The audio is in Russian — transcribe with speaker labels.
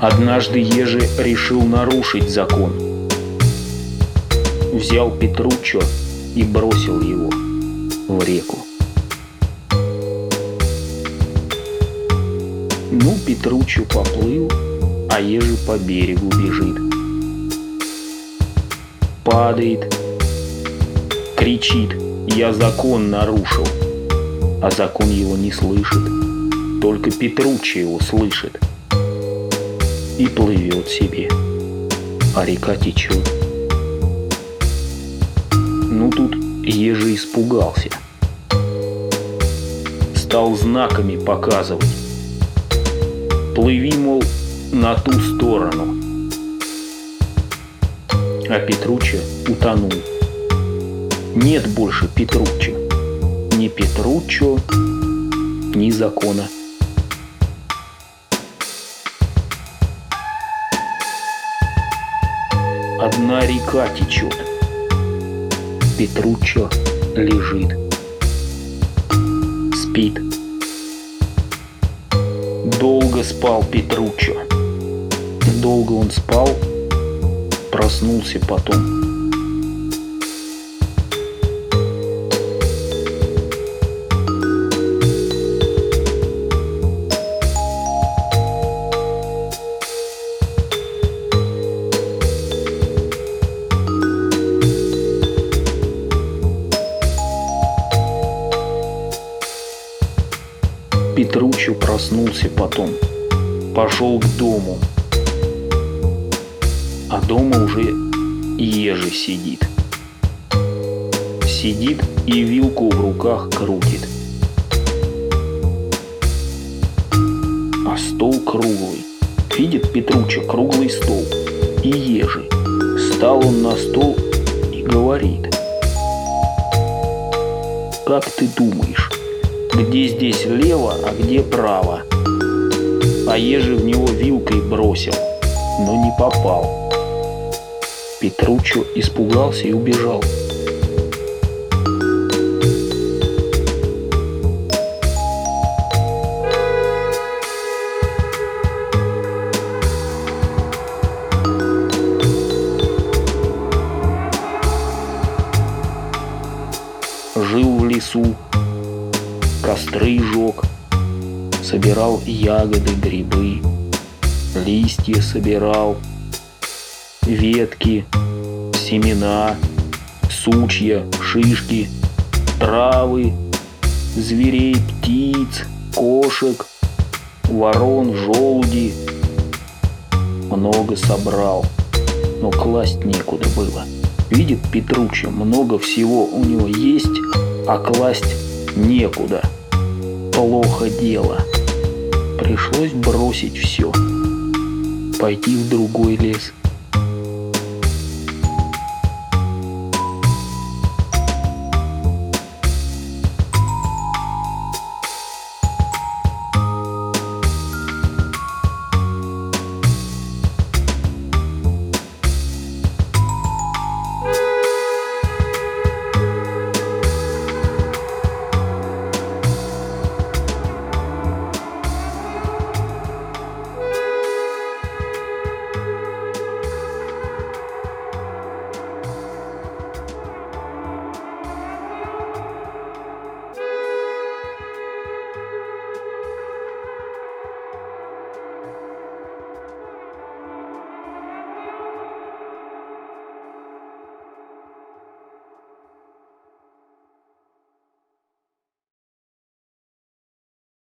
Speaker 1: Однажды Ежи решил нарушить закон. Взял Петруччо и бросил его в реку. Ну, Петруччо поплыл, а Ежи по берегу бежит. Падает, кричит, я закон нарушил, а закон его не слышит, только Петруччо его слышит и плывет себе, а река течет. Ну тут Ежи испугался. Стал знаками показывать. Плыви, мол, на ту сторону. А Петруччо утонул. Нет больше Петруччо. Ни Петруччо, ни закона. Одна река течет. Петруччо лежит. Спит. Долго спал Петруччо. Долго он спал, проснулся потом. Петруччо проснулся потом. Пошел к дому. А дома уже ежи сидит. Сидит и вилку в руках крутит. А стол круглый. Видит Петруччо круглый стол и ежи. Стал он на стол и говорит. Как ты думаешь, где здесь лево, а где право. А ежи в него вилкой бросил, но не попал. Петруччо испугался и убежал. Жил в лесу, костры жег, собирал ягоды, грибы, листья собирал, ветки, семена, сучья, шишки, травы, зверей, птиц, кошек, ворон, желуди. Много собрал, но класть некуда было. Видит Петруччо, много всего у него есть, а класть некуда. Плохо дело. Пришлось бросить все. Пойти в другой лес.